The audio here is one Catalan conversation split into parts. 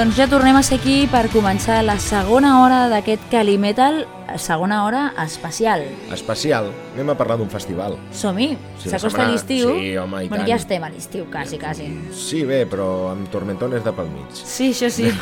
Doncs ja tornem a ser aquí per començar la segona hora d'aquest Calimetal, segona hora especial. Especial. Anem a parlar d'un festival. Som-hi, Sí, s'acosta setmana- l'estiu. sí, home, i bueno, tant. ja estem a l'estiu, quasi, quasi. Sí, bé, però amb tormentones de pel mig. Sí, això sí.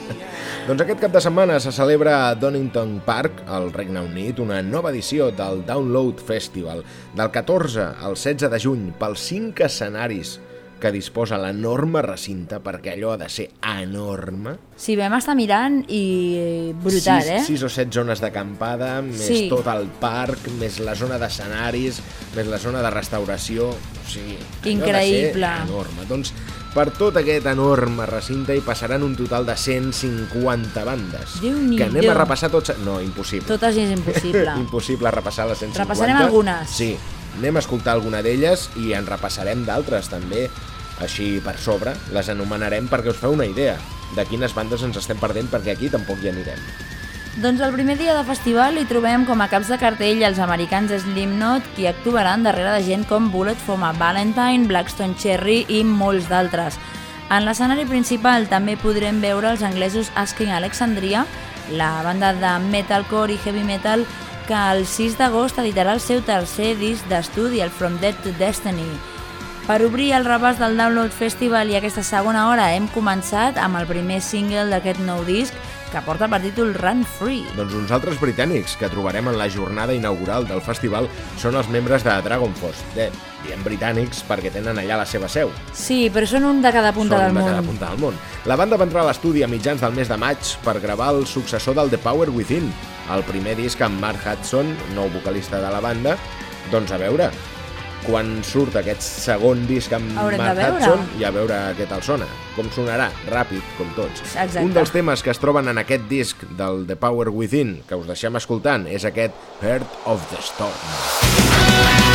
Doncs aquest cap de setmana se celebra a Donington Park, al Regne Unit, una nova edició del Download Festival, del 14 al 16 de juny, pels 5 escenaris que disposa l'enorme recinte, perquè allò ha de ser enorme. Sí, vam estar mirant i brutal, sis, eh? sis o set zones d'acampada, més Sí. tot el parc, més la zona d'escenaris, més la zona de restauració... O sigui, Increïble. Ha de ser enorme. Doncs per tot aquest enorme recinte hi passaran un total de 150 bandes. Que anem a repassar tots... No, impossible. Totes és impossible. impossible repassar les 150. Repassarem algunes. Sí, anem a escoltar alguna d'elles i en repassarem d'altres també, així per sobre. Les anomenarem perquè us feu una idea de quines bandes ens estem perdent, perquè aquí tampoc hi anirem. Doncs el primer dia de festival hi trobem com a caps de cartell els americans Slipknot, qui actuaran darrere de gent com Bullet for a Valentine, Blackstone Cherry i molts d'altres. En l'escenari principal també podrem veure els anglesos Asking Alexandria, la banda de metalcore i heavy metal que el 6 d'agost editarà el seu tercer disc d'estudi, el From Dead to Destiny. Per obrir el repàs del Download Festival i aquesta segona hora hem començat amb el primer single d'aquest nou disc, que porta per títol Run Free. Doncs uns altres britànics que trobarem en la jornada inaugural del festival són els membres de Dragon Force. De, diem britànics perquè tenen allà la seva seu. Sí, però són un de cada punta són del de món. cada punta del món. La banda va entrar a l'estudi a mitjans del mes de maig per gravar el successor del The Power Within, el primer disc amb Mark Hudson, nou vocalista de la banda. Doncs a veure, quan surt aquest segon disc amb Haurem Mark. Hudson i a veure què tal sona, com sonarà, ràpid, com tots. Exacte. Un dels temes que es troben en aquest disc del The Power Within, que us deixem escoltant, és aquest Heart of the Storm. Silently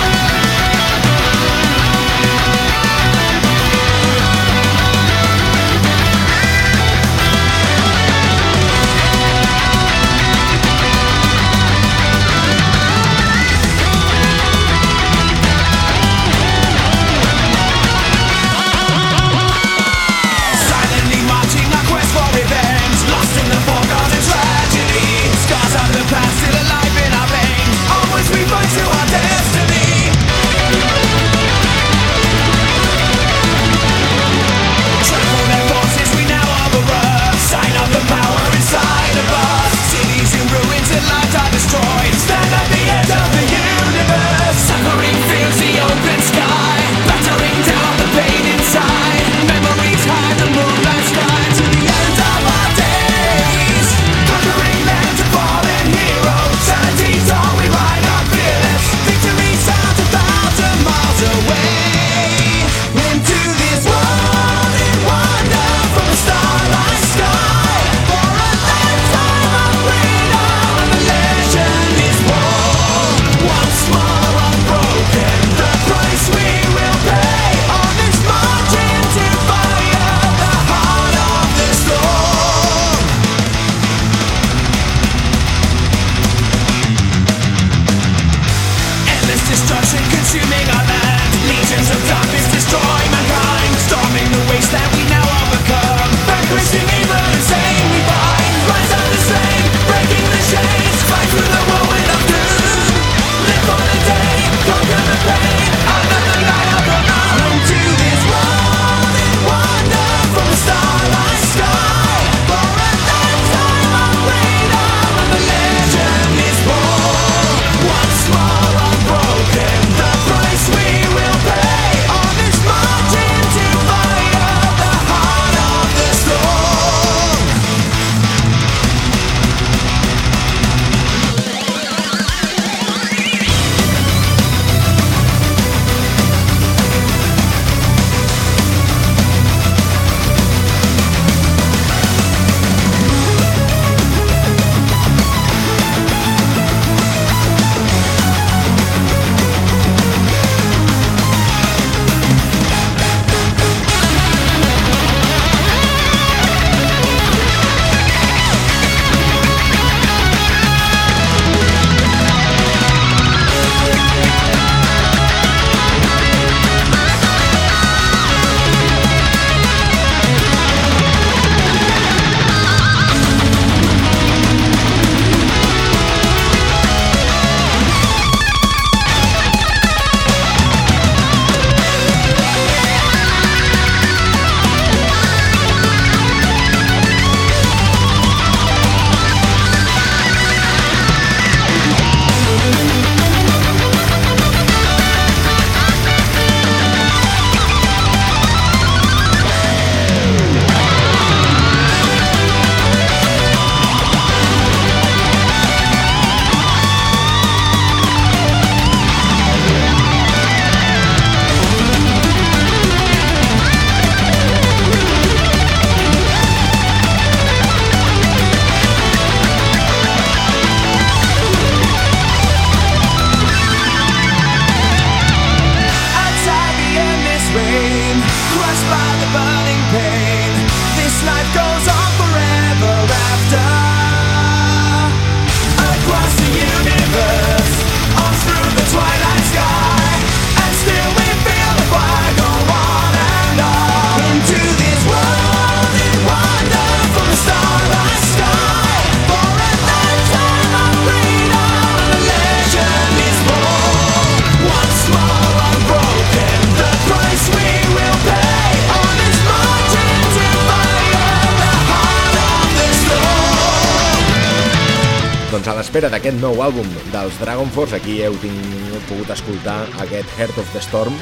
nou àlbum dels Dragon Force, aquí heu tingut, pogut escoltar aquest Heart of the Storm,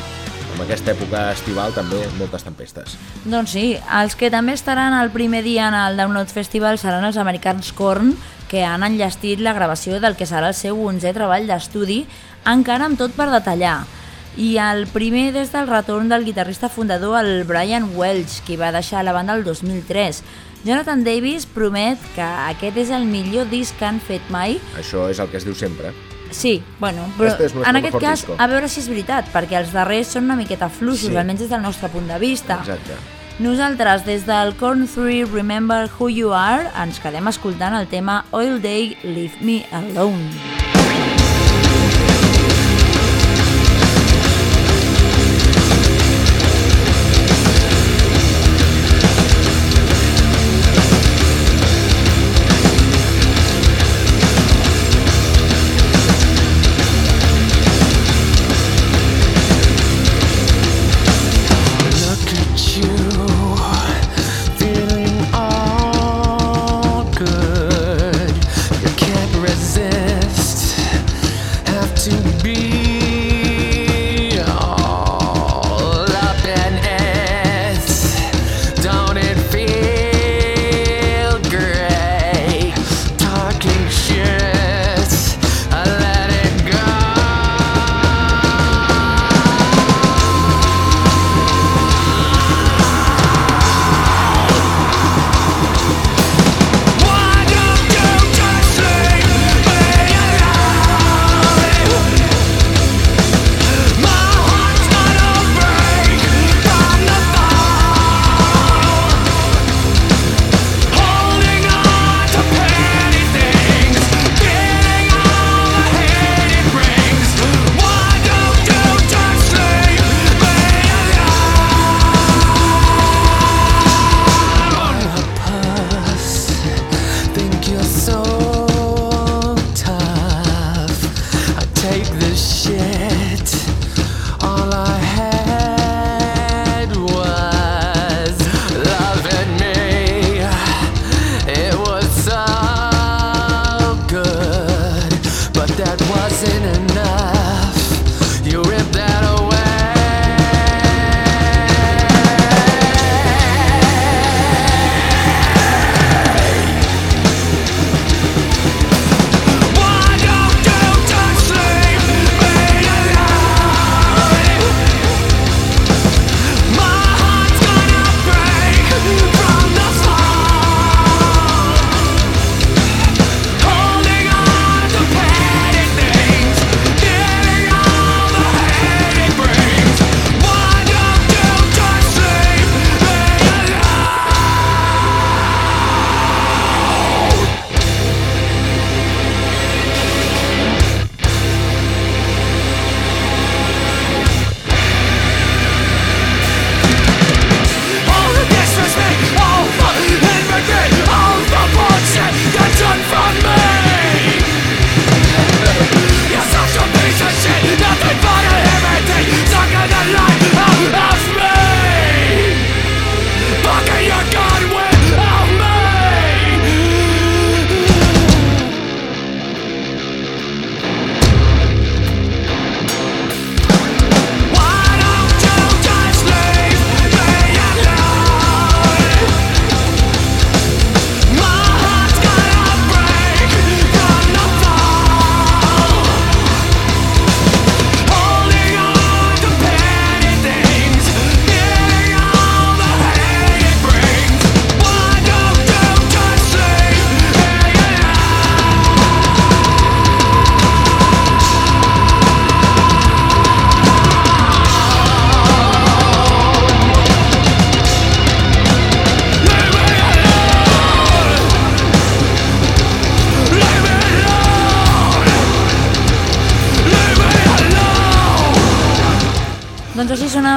en aquesta època estival també moltes tempestes. Doncs sí, els que també estaran el primer dia en el Download Festival seran els americans Korn, que han enllestit la gravació del que serà el seu 11è treball d'estudi, encara amb tot per detallar. I el primer des del retorn del guitarrista fundador, el Brian Welch, qui va deixar la banda el 2003. Jonathan Davis promet que aquest és el millor disc que han fet mai. Això és el que es diu sempre. Sí, bueno, però Este en aquest cas disco. a veure si és veritat, perquè els darrers són una miqueta fluixos, Sí. almenys des del nostre punt de vista. Exacte. Nosaltres, des del Corn 3 Remember Who You Are, ens quedem escoltant el tema All Day Leave Me Alone. That wasn't enough. You ripped that away.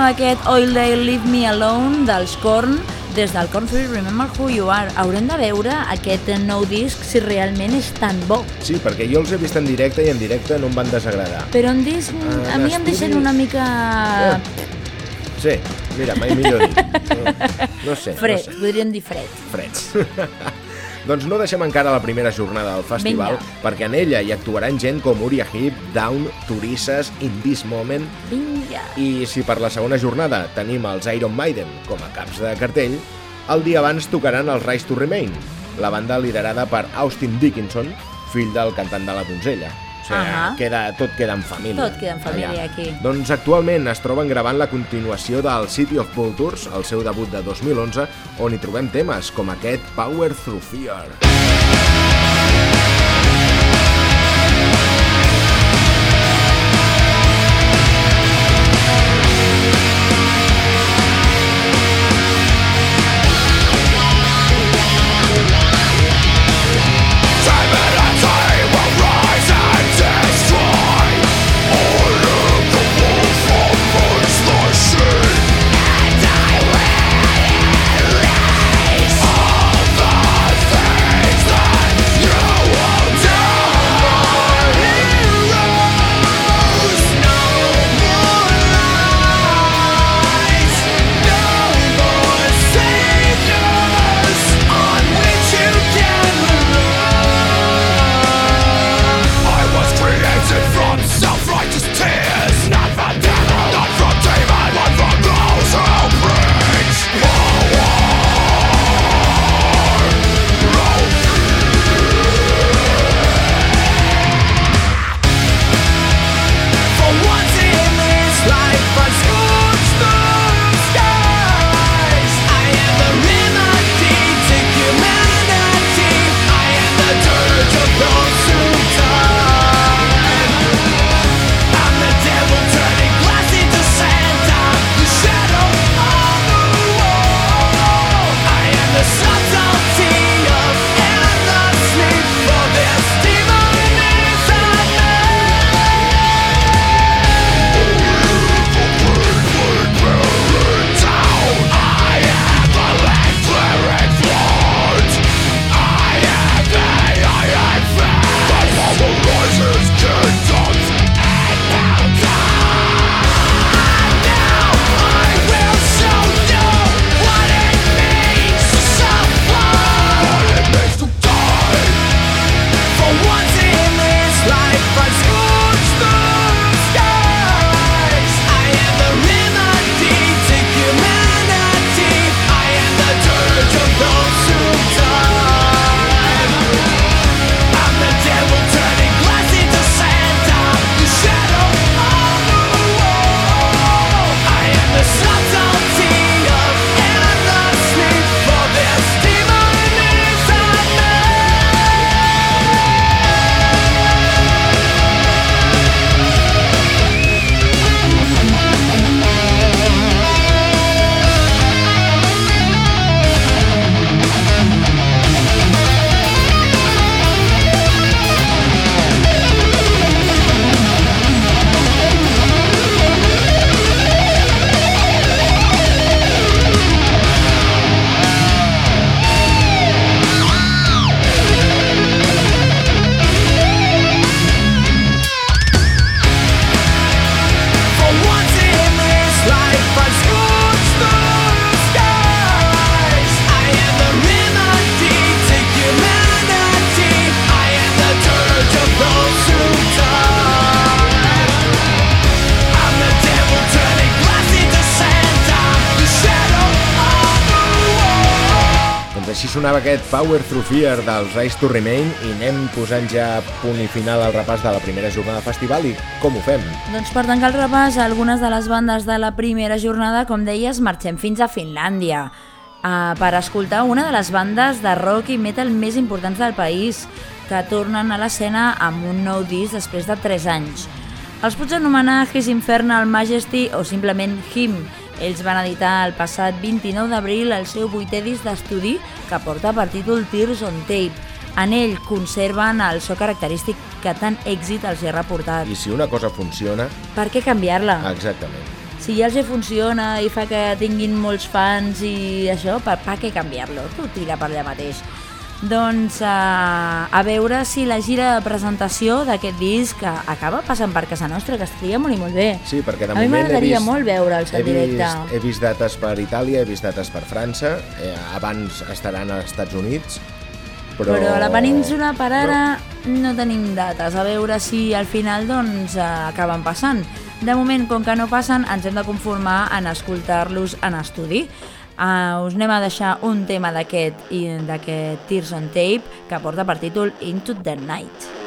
Sonava aquest All Day Leave Me Alone dels Korn des del Korn 3 Remember Who You Are. Haurem de veure aquest nou disc si realment és tan bo. Sí, perquè jo els he vist en directe i en directe no em van desagradar. Però en disc Ah, a mi em deixen una mica Eh, Sí, mira, mai millor dit. No, no sé. fred, No sé. podríem dir fred. Freds. Doncs no deixem encara la primera jornada del festival, Vinga. perquè en ella hi actuaran gent com Uriah Heep, Down, Turisses, In This Moment, Vinga. i si per la segona jornada tenim els Iron Maiden com a caps de cartell, el dia abans tocaran els Rise to Remain, la banda liderada per Austin Dickinson, fill del cantant de la donzella. Sigui, Ahà. queda, tot queda en família. Tot queda en família, allà. aquí. Doncs actualment es troben gravant la continuació del City of Vultures, el seu debut de 2011, on hi trobem temes com aquest Power Through Fear. I sonava aquest Power Through Fear dels Rise to Remain i anem posant ja punt i final al repàs de la primera jornada festival i com ho fem? Doncs per tancar el repàs, algunes de les bandes de la primera jornada, com deies, marxem fins a Finlàndia uh, per escoltar una de les bandes de rock i metal més importants del país, que tornen a l'escena amb un nou disc després de 3 anys. Els pots anomenar His Infernal Majesty o simplement Him. Ells van editar el passat 29 d'abril el seu vuitè disc d'estudi que porta per títol Tears on Tape. En ell conserven el so característic que tant èxit els hi ha reportat. I si una cosa funciona, Per què canviar-la? exactament. Si ja els hi funciona i fa que tinguin molts fans i això, per, per què canviar-lo? Tu tira per allà mateix. Doncs uh, a veure si la gira de presentació d'aquest disc eh, acaba passant per casa nostra, que estaria molt i molt bé. Sí, perquè de a moment he m'agradaria vist, molt veure'ls he en directe. vist, he vist dates per Itàlia, he vist dates per França, eh, abans estaran als Estats Units, Però- Però... a la península per ara no tenim dates, a veure si al final doncs eh, acaben passant. De moment, com que no passen, ens hem de conformar en escoltar-los en estudi. Uh, us anem a deixar un tema d'aquest d'aquest Tears on Tape que porta per títol Into the Night.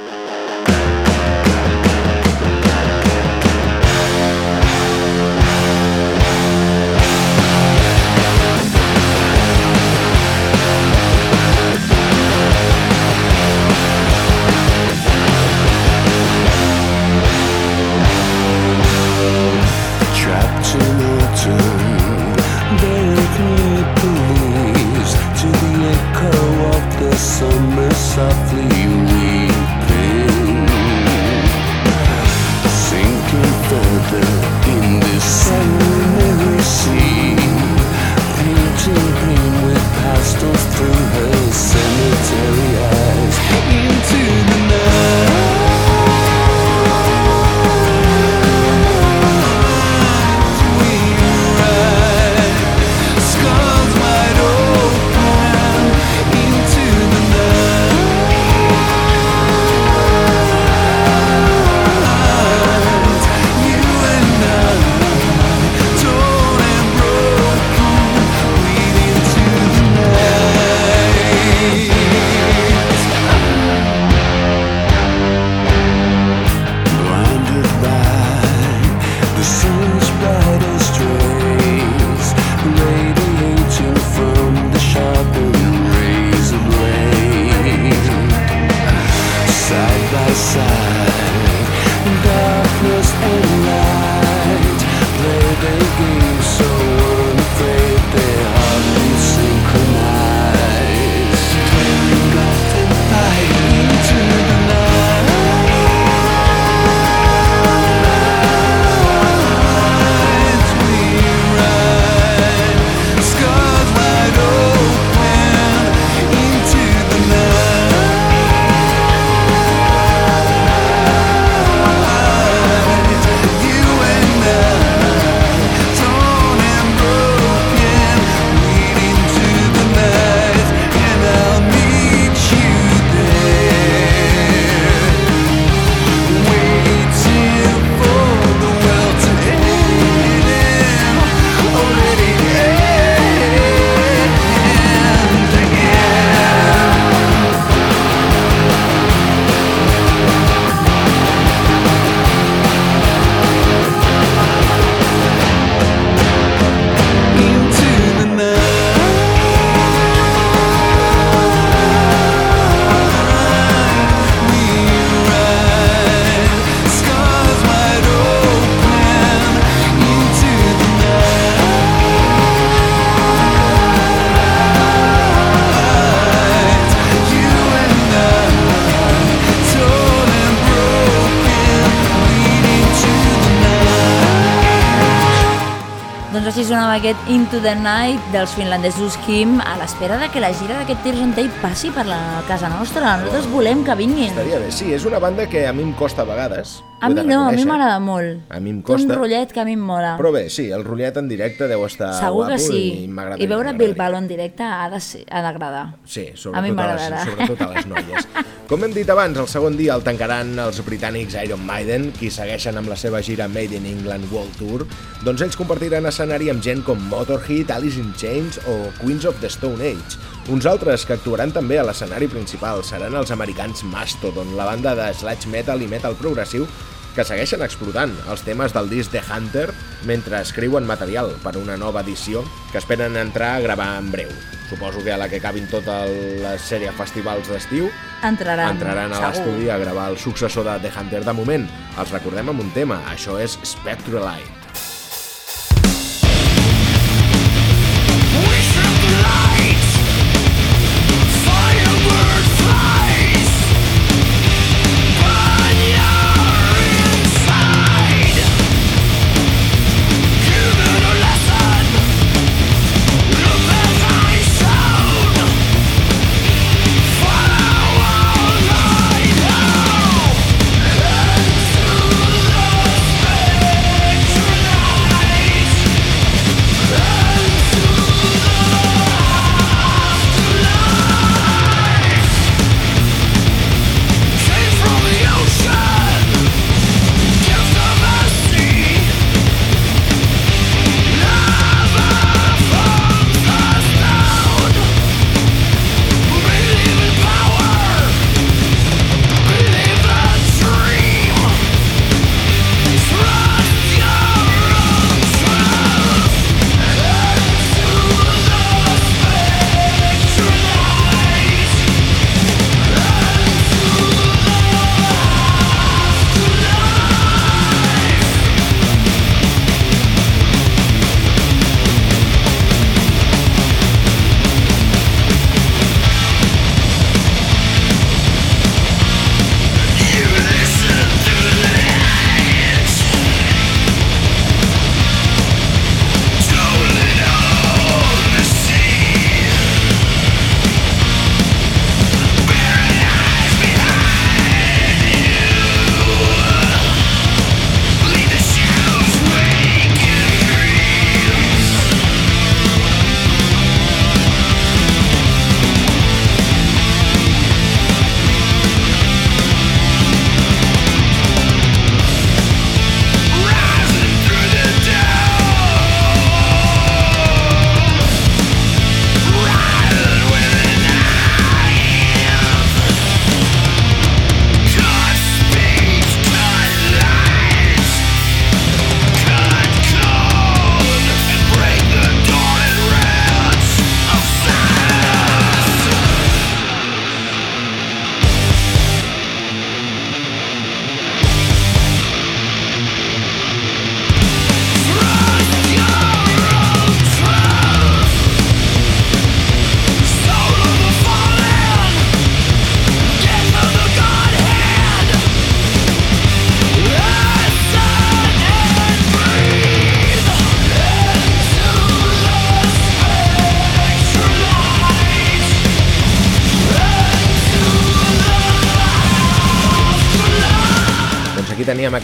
Dels finlandesos Kim a l'espera de que la gira d'aquest Tears on Tape passi per la casa nostra. Nosaltres volem que vinguin. Estaria bé. Sí, és una banda que a mi em costa a vegades. A mi no, a mi m'agrada molt. A mi em Té un costa. rotllet que a mi em mola. Però bé, sí, el rotllet en directe deu estar Segur guapo que sí. i m'agrada. I veure Palo en directe ha d'agradar. Sí, A sobretot mi a, les, sobretot a les noies. Com hem dit abans, el segon dia el tancaran els britànics Iron Maiden, qui segueixen amb la seva gira Made in England World Tour. Doncs ells compartiran escenari amb gent com Motorhead, Alice in Chains o Queens of the Stone Age. Uns altres que actuaran també a l'escenari principal seran els americans Mastodon, la banda de sludge metal i metal progressiu que segueixen explotant els temes del disc The Hunter mentre escriuen material per una nova edició que esperen entrar a gravar en breu. Suposo que a la que acabin tota la sèrie festivals d'estiu Entraran, entraran a l'estudi a gravar el successor de The Hunter. De moment, els recordem amb un tema, això és Spectralite.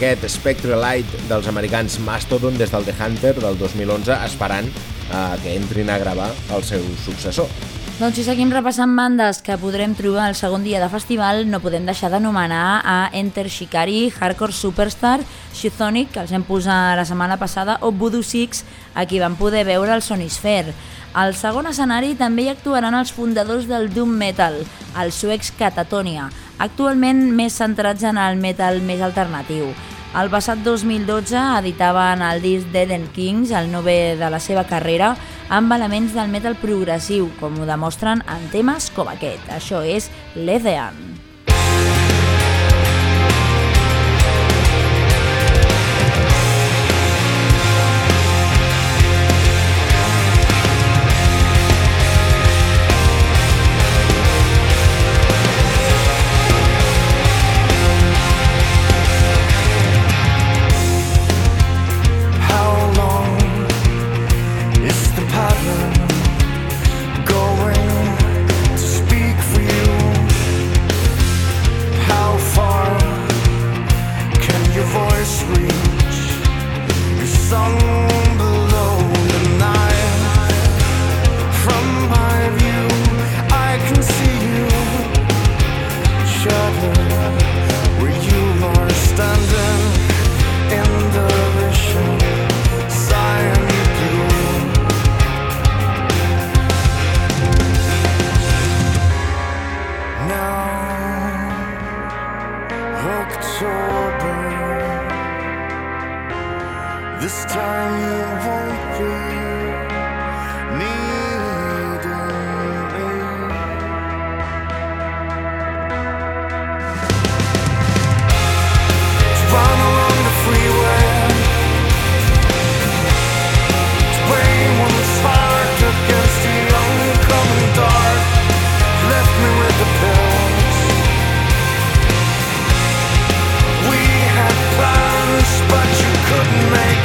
Aquest Spectre Light dels americans Mastodon des del The Hunter del 2011 esperant eh, que entrin a gravar el seu successor. Doncs si seguim repassant bandes que podrem trobar el segon dia de festival, no podem deixar d'anomenar a Enter Shikari, Hardcore Superstar, Shizonic, que els hem posat la setmana passada, o Voodoo Six, a qui van poder veure al Sonisphere. Al segon escenari també hi actuaran els fundadors del Doom Metal, els suecs Catatonia, actualment més centrats en el metal més alternatiu. El passat 2012 editaven el disc Dead End Kings, el nove de la seva carrera, amb elements del metal progressiu, com ho demostren en temes com aquest. Això és Lethean.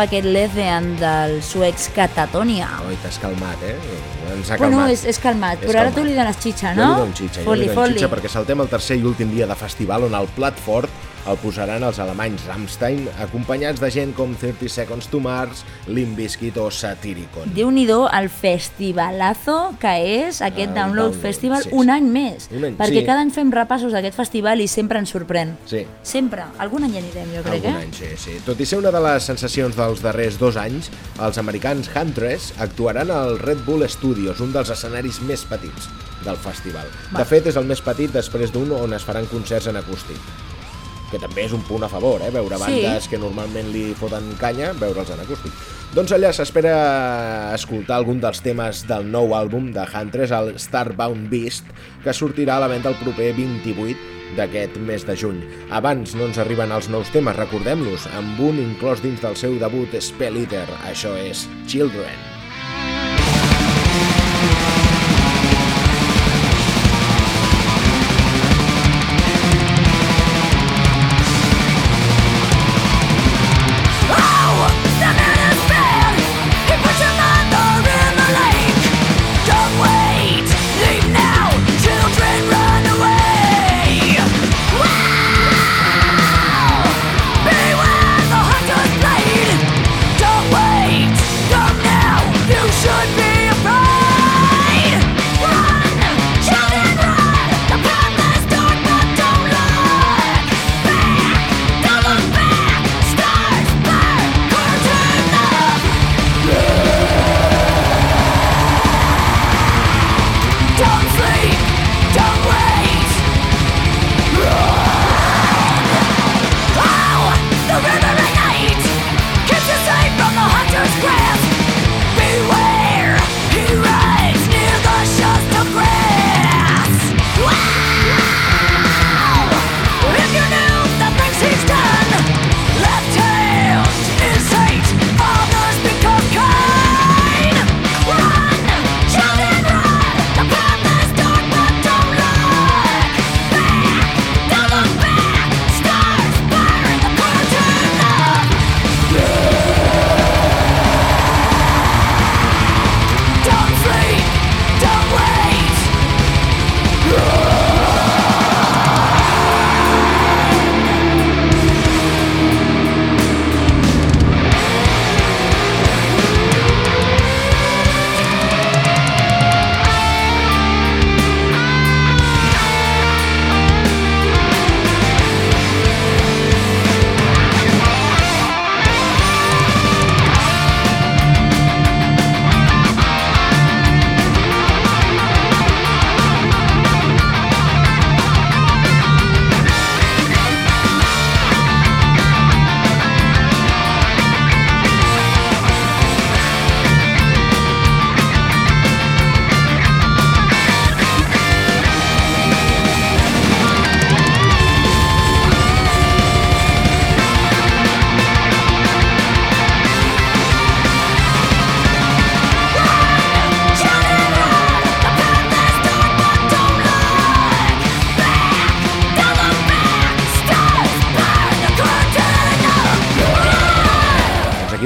sonava aquest Lethean dels suecs Catatonia. Oi, t'has calmat, eh? Ens ha Bueno, calmat. és, és calmat, És però ara calmat. tu li dones xitxa, Jo no? li dono xitxa, jo li dono xitxa perquè saltem el tercer i últim dia de festival on el plat fort el posaran els alemanys Rammstein, acompanyats de gent com 30 Seconds to Mars, Limp Bizkit o Satyricon. déu nhi el festivalazo que és aquest El Download Download, Festival sí, un any més. Un any, perquè sí. cada any fem repassos d'aquest festival i sempre ens sorprèn. Sí. Sempre. Algun any anirem, jo crec, Algun eh? any, sí, sí. Tot i ser una de les sensacions dels darrers dos anys, els americans Huntress actuaran al Red Bull Studios, un dels escenaris més petits del festival. Va. De fet, és el més petit després d'un on es faran concerts en acústic que també és un punt a favor, eh? veure Sí. bandes que normalment li foten canya, veure'ls en acústic. Doncs allà s'espera escoltar algun dels temes del nou àlbum de Huntress, el Starbound Beast, que sortirà a la venda el proper 28 d'aquest mes de juny. Abans no ens arriben els nous temes, recordem-los, amb un inclòs dins del seu debut Spell Eater. Això és Children.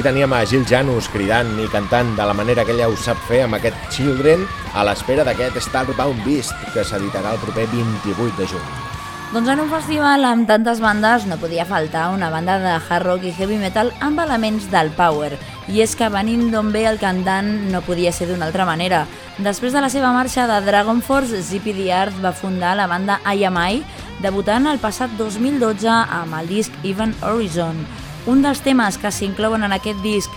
Teníem a Gil Janus cridant i cantant de la manera que ella ho sap fer amb aquest Children a l'espera d'aquest Starbound Beast que s'editarà el proper 28 de juny. Doncs en un festival amb tantes bandes no podia faltar una banda de hard rock i heavy metal amb elements del power. I és que venint d'on ve el cantant no podia ser d'una altra manera. Després de la seva marxa de Dragon Force, Zippy the va fundar la banda IMI, debutant el passat 2012 amb el disc Even Horizon. Un dels temes que s'inclouen en aquest disc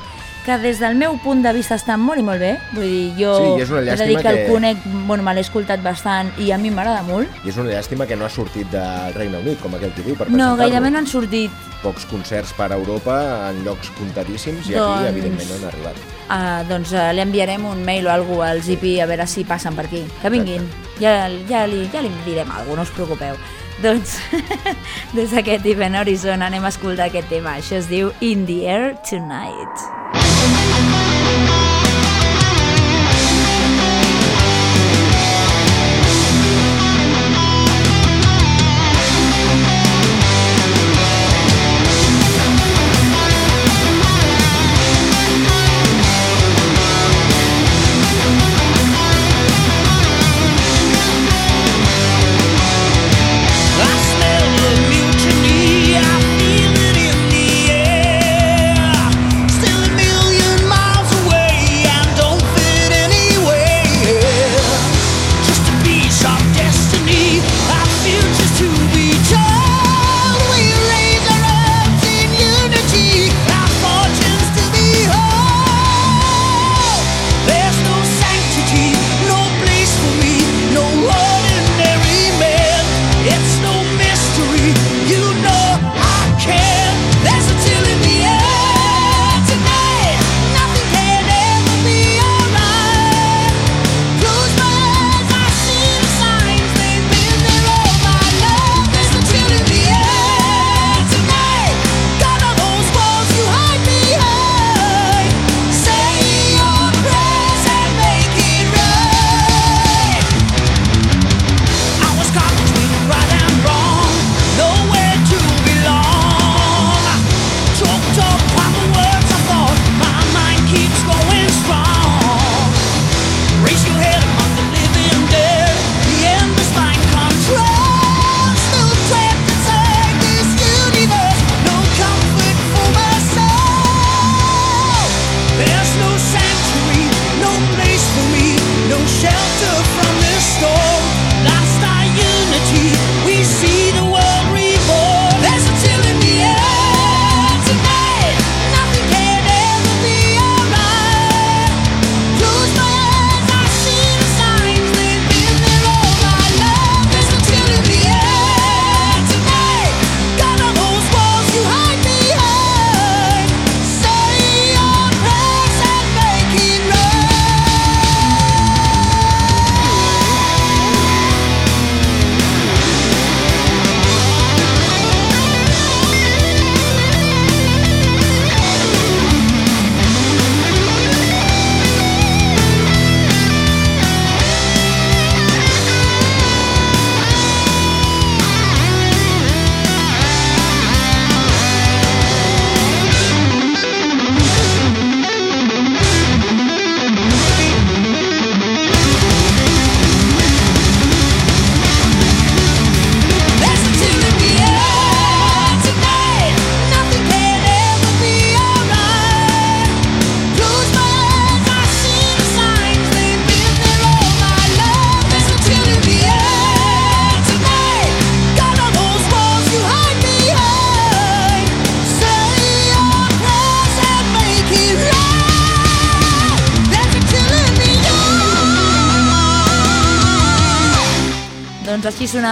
que des del meu punt de vista està molt i molt bé, vull dir, jo Sí, i és una he de dir llàstima que, el que- conec, bueno, me l'he escoltat bastant i a mi m'agrada molt. I és una llàstima que no ha sortit del Regne Unit, com aquell que diu, per No, gairebé no han sortit Pocs concerts per Europa en llocs comptadíssims i aquí, Doncs- evidentment, no han arribat. Uh, doncs uh, li enviarem un mail o alguna cosa al Zipi a veure si passen per aquí. Que vinguin. Ja, ja, li, ja li direm alguna cosa, no us preocupeu. Doncs des d'aquest Event Horizon anem a escoltar aquest tema. Això es diu In the Air Tonight.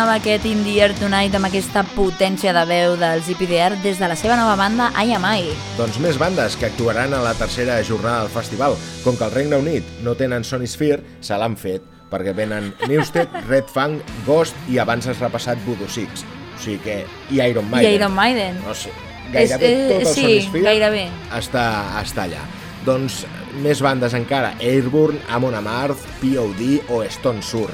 Sonava aquest In the Air Tonight amb aquesta potència de veu dels IPDR des de la seva nova banda I Am I. Doncs més bandes que actuaran a la tercera jornada del festival. Com que al Regne Unit no tenen Sony Sphere, se l'han fet, perquè venen Newsted, Red Fang, Ghost i abans has repassat Voodoo Six. O sigui que... I Iron Maiden. I Iron Maiden. No sé, gairebé És- eh, tot el sí, Sony Sphere gairebé. Està, està allà. Doncs més bandes encara, Airborne, Amon Amarth, POD o Stone Sur.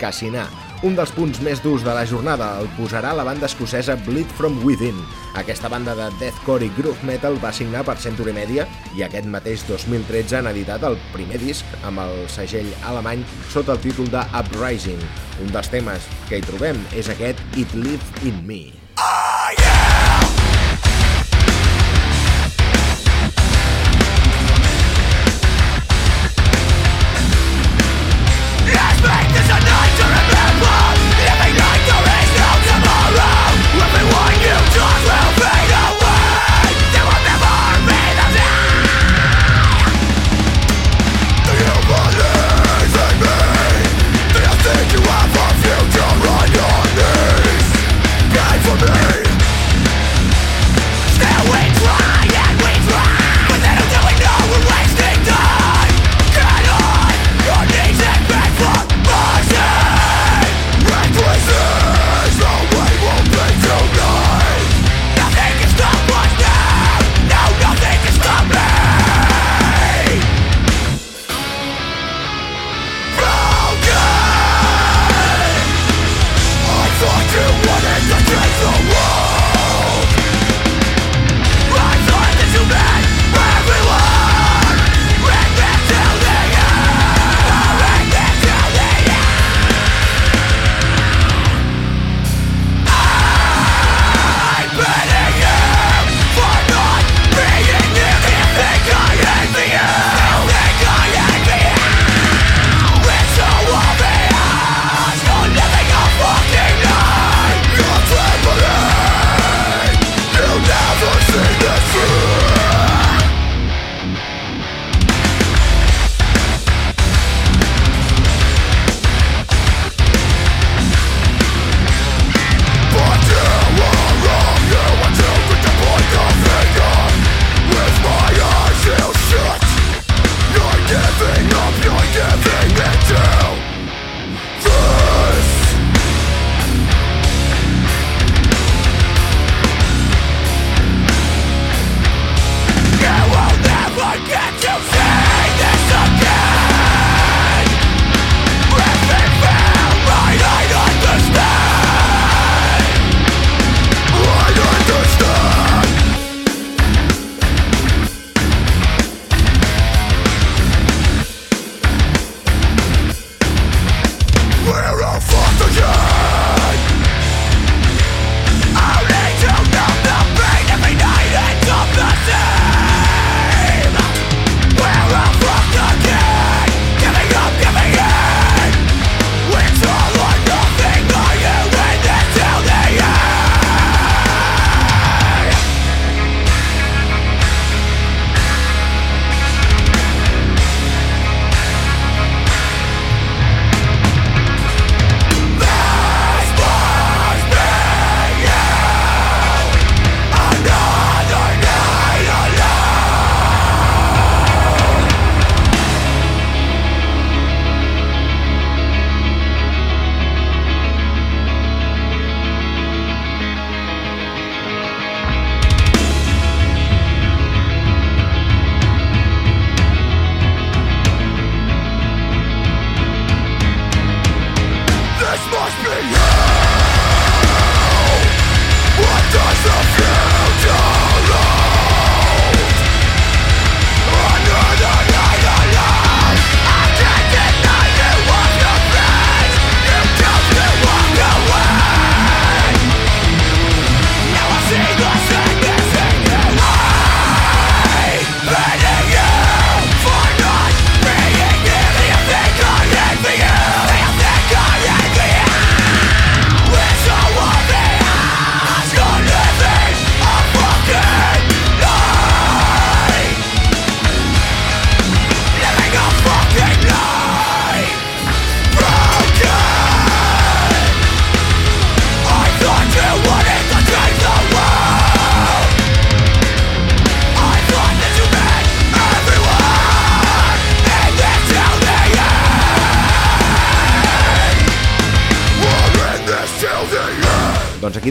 Cassinar. Un dels punts més durs de la jornada el posarà la banda escocesa Bleed From Within. Aquesta banda de deathcore i groove metal va signar per Century Media i aquest mateix 2013 han editat el primer disc amb el segell alemany sota el títol de Uprising. Un dels temes que hi trobem és aquest It Lives In Me. Let's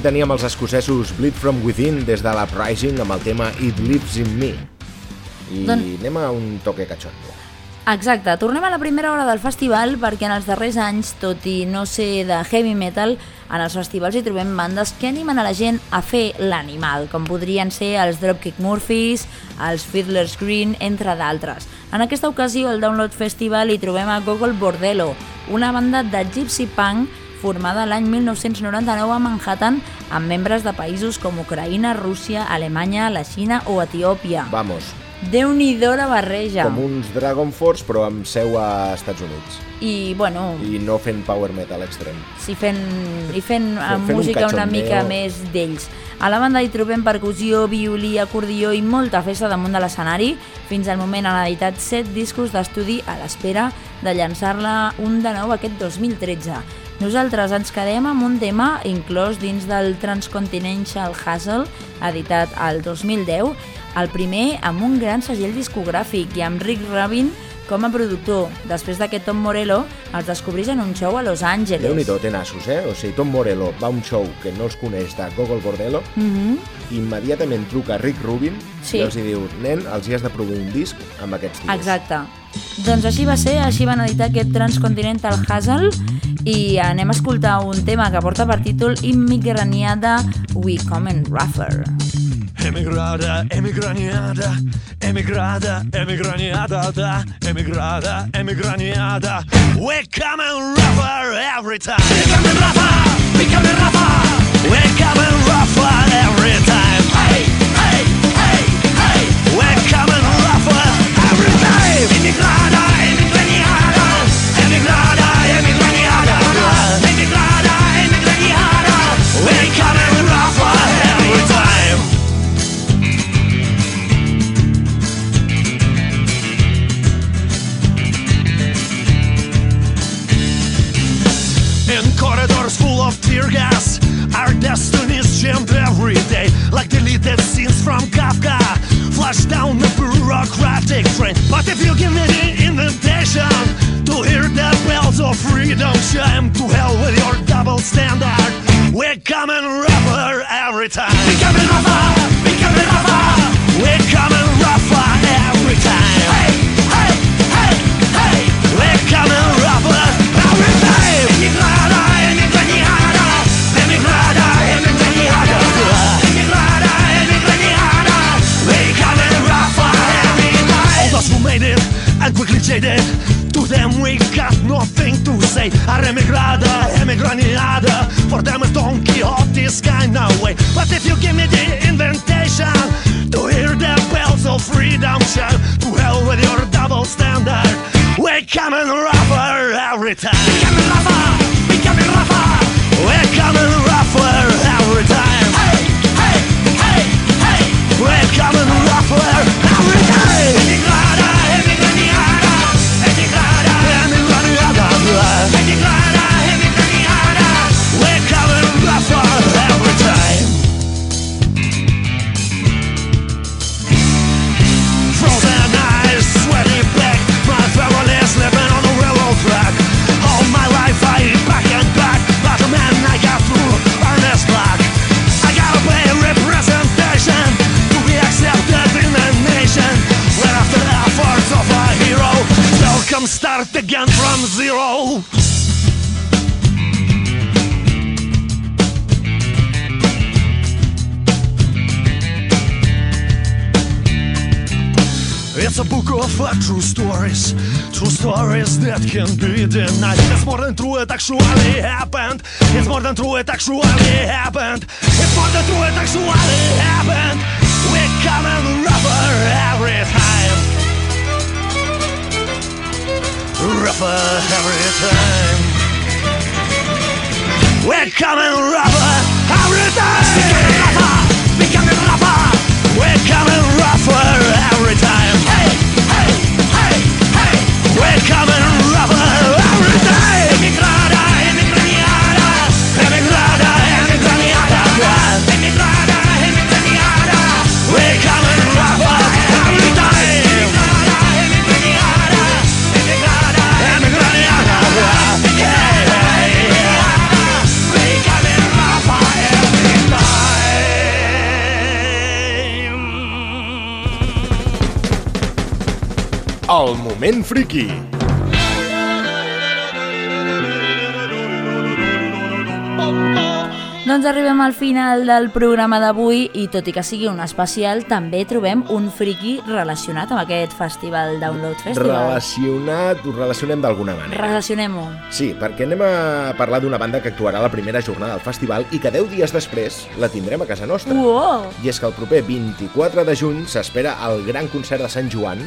teníem els escocesos Bleed From Within des de l'Uprising amb el tema It Lives In Me. I Don- anem a un toque cachondo. Exacte, tornem a la primera hora del festival perquè en els darrers anys, tot i no ser de heavy metal, en els festivals hi trobem bandes que animen a la gent a fer l'animal, com podrien ser els Dropkick Murphys, els Fiddler's Green, entre d'altres. En aquesta ocasió, al Download Festival, hi trobem a Gogol Bordello, una banda de gypsy punk formada l'any 1999 a Manhattan amb membres de països com Ucraïna, Rússia, Alemanya, la Xina o Etiòpia. Vamos, Déu-n'hi-do la barreja. com uns Dragon Force però amb seu a Estats Units. I, bueno, I no fent power metal extrem. sí, fent, i fent, fent un música una cachondeo. mica més d'ells. A la banda hi trobem percussió, violí, acordió i molta festa damunt de l'escenari. Fins al moment han editat 7 discos d'estudi a l'espera de llançar-la un de nou aquest 2013. Nosaltres ens quedem amb un tema inclòs dins del Transcontinental Hustle, editat al 2010, el primer amb un gran segell discogràfic i amb Rick Rubin com a productor. Després d'aquest Tom Morello els descobreix en un show a Los Angeles. Déu-n'hi-do, té nassos, eh? O sigui, Tom Morello va a un show que no els coneix de Gogol Bordello, Mhm. immediatament truca Rick Rubin Sí. i els diu, nen, els hi has de produir un disc amb aquests tios. Exacte. Doncs així va ser, així van editar aquest Transcontinental Hustle i anem a escoltar un tema que porta per títol Immigraniada We Come Rougher. Emigrada, emigraniada, emigrada, emigraniada, da, emigrada, emigraniada. We're coming rougher every time. We're coming rougher, We're coming rougher. We rougher every time. Hey, hey, hey, hey. We're coming rougher every time. Emigrada, emigraniada, emigrada, emigraniada, emigrada, emigraniada. We of tear gas, our destinies jammed every day, like deleted scenes from Kafka. Flash down the bureaucratic train. But if you give me the invitation to hear the bells of freedom chime, to hell with your double standard. We're coming rougher every time. We're coming rougher. We're coming rougher. We're coming rougher and quickly jaded. To them we got nothing to say. Our emigrada, emigraniada. For them it's Don Quixote's kind of way. But if you give me the invitation to hear the bells of freedom shout, to hell with your double standard. We're coming rougher every time. We're coming rougher. We're coming rougher. We're coming rougher every time. Hey, hey, hey, hey. We're coming rougher start again from zero. It's a book of uh, true stories, true stories that can be denied. It's more than true, it actually happened. It's more than true, it actually happened. It's more than true, it actually happened. We're coming rougher every time. Rougher every time. We're coming rougher every time. Becoming rougher, becoming rougher. We're coming rougher every time. Hey, hey, hey, hey. We're coming Moment Friki. Doncs arribem al final del programa d'avui i tot i que sigui un especial, també trobem un friki relacionat amb aquest festival Download Festival. Relacionat, ho relacionem d'alguna manera. Relacionem-ho. Sí, perquè anem a parlar d'una banda que actuarà la primera jornada del festival i que 10 dies després la tindrem a casa nostra. Uau! I és que el proper 24 de juny s'espera el gran concert de Sant Joan,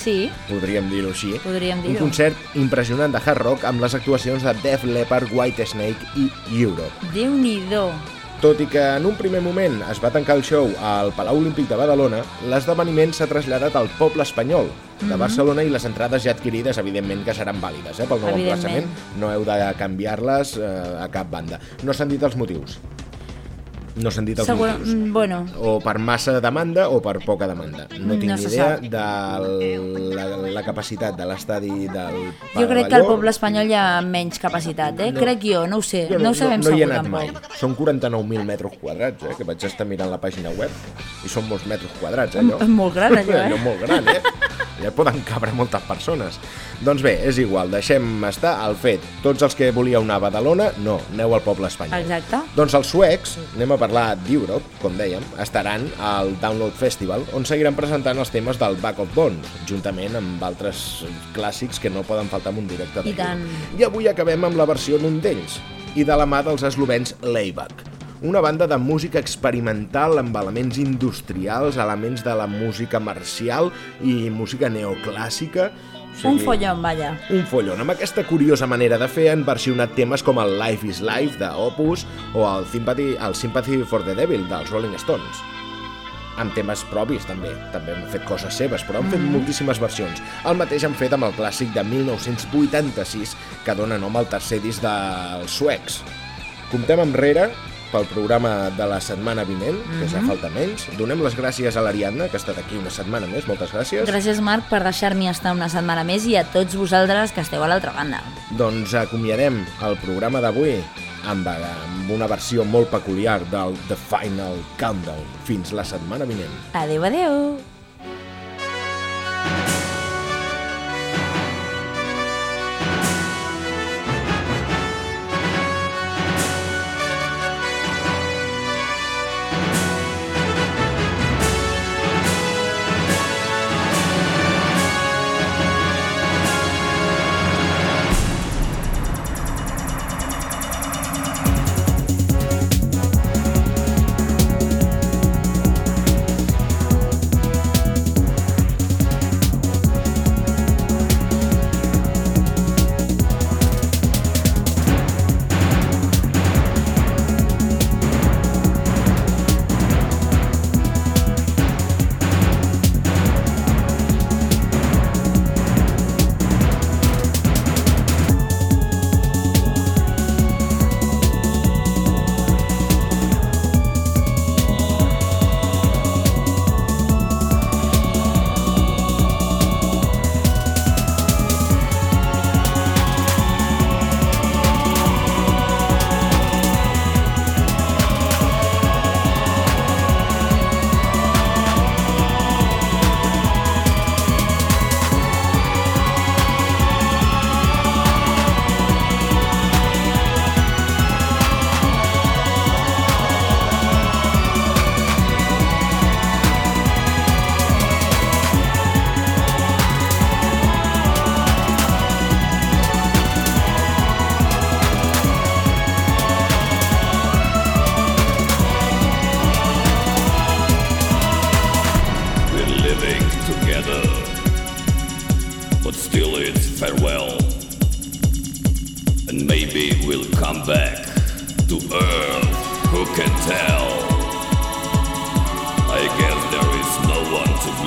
Sí, podríem dir-ho així. podríem Un dir-ho. concert impressionant de hard rock amb les actuacions de Def Leppard, White Snake i Europe. Déu-n'hi-do. Tot i que en un primer moment es va tancar el show al Palau Olímpic de Badalona, l'esdeveniment s'ha traslladat al poble espanyol de Barcelona i les entrades ja adquirides, evidentment, que seran vàlides eh, pel nou emplaçament. No heu de canviar-les eh, a cap banda. No s'han dit els motius. No s'han dit els Segur... motius. mm, Bueno, O per massa demanda o per poca demanda. No tinc No idea sap. de la, la capacitat de l'estadi del jo crec que al poble espanyol hi ha menys capacitat, eh? No. Crec jo, no ho sé, Jo no, ho sabem no, no hi he anat mai. tampoc. Són 49.000 metres quadrats, eh, que vaig estar mirant la pàgina web, i són molts metres quadrats, eh, allò. És molt gran, allò, eh? allò molt gran, eh? Ja poden cabre moltes persones. Doncs bé, és igual, deixem estar el fet. Tots els que volíeu anar a Badalona, no, aneu al poble espanyol. Exacte. Doncs els suecs, anem a parlar d'Europe, com dèiem, estaran al Download Festival, on seguiran presentant els temes del Back of Bones, juntament amb altres clàssics que no poden faltar en un directe de I tant. I avui acabem amb la versió d'un d'ells, i de la mà dels eslovens Leibach, una banda de música experimental amb elements industrials, elements de la música marcial i música neoclàssica. O Un follon, vaja. un follon, amb aquesta curiosa manera de fer han versionat temes com el Life is Life de Opus o el Sympathy, el Sympathy for the Devil dels Rolling Stones amb temes propis també, també han fet coses seves, però han fet moltíssimes versions. El mateix han fet amb el clàssic de 1986, que dona nom al tercer disc dels suecs. Comptem enrere pel programa de la setmana vinent, que ja falta menys. Donem les gràcies a l'Ariadna, que ha estat aquí una setmana més, moltes gràcies. Gràcies, Marc, per deixar-m'hi estar una setmana més i a tots vosaltres que esteu a l'altra banda. Doncs acomiadem el programa d'avui amb, eh, amb una versió molt peculiar del The Final Countdown. Fins la setmana vinent. Adeu, adeu!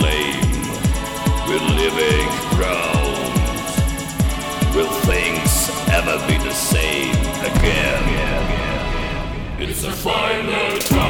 One to living ground. Will things ever be the same again? It's a final countdown.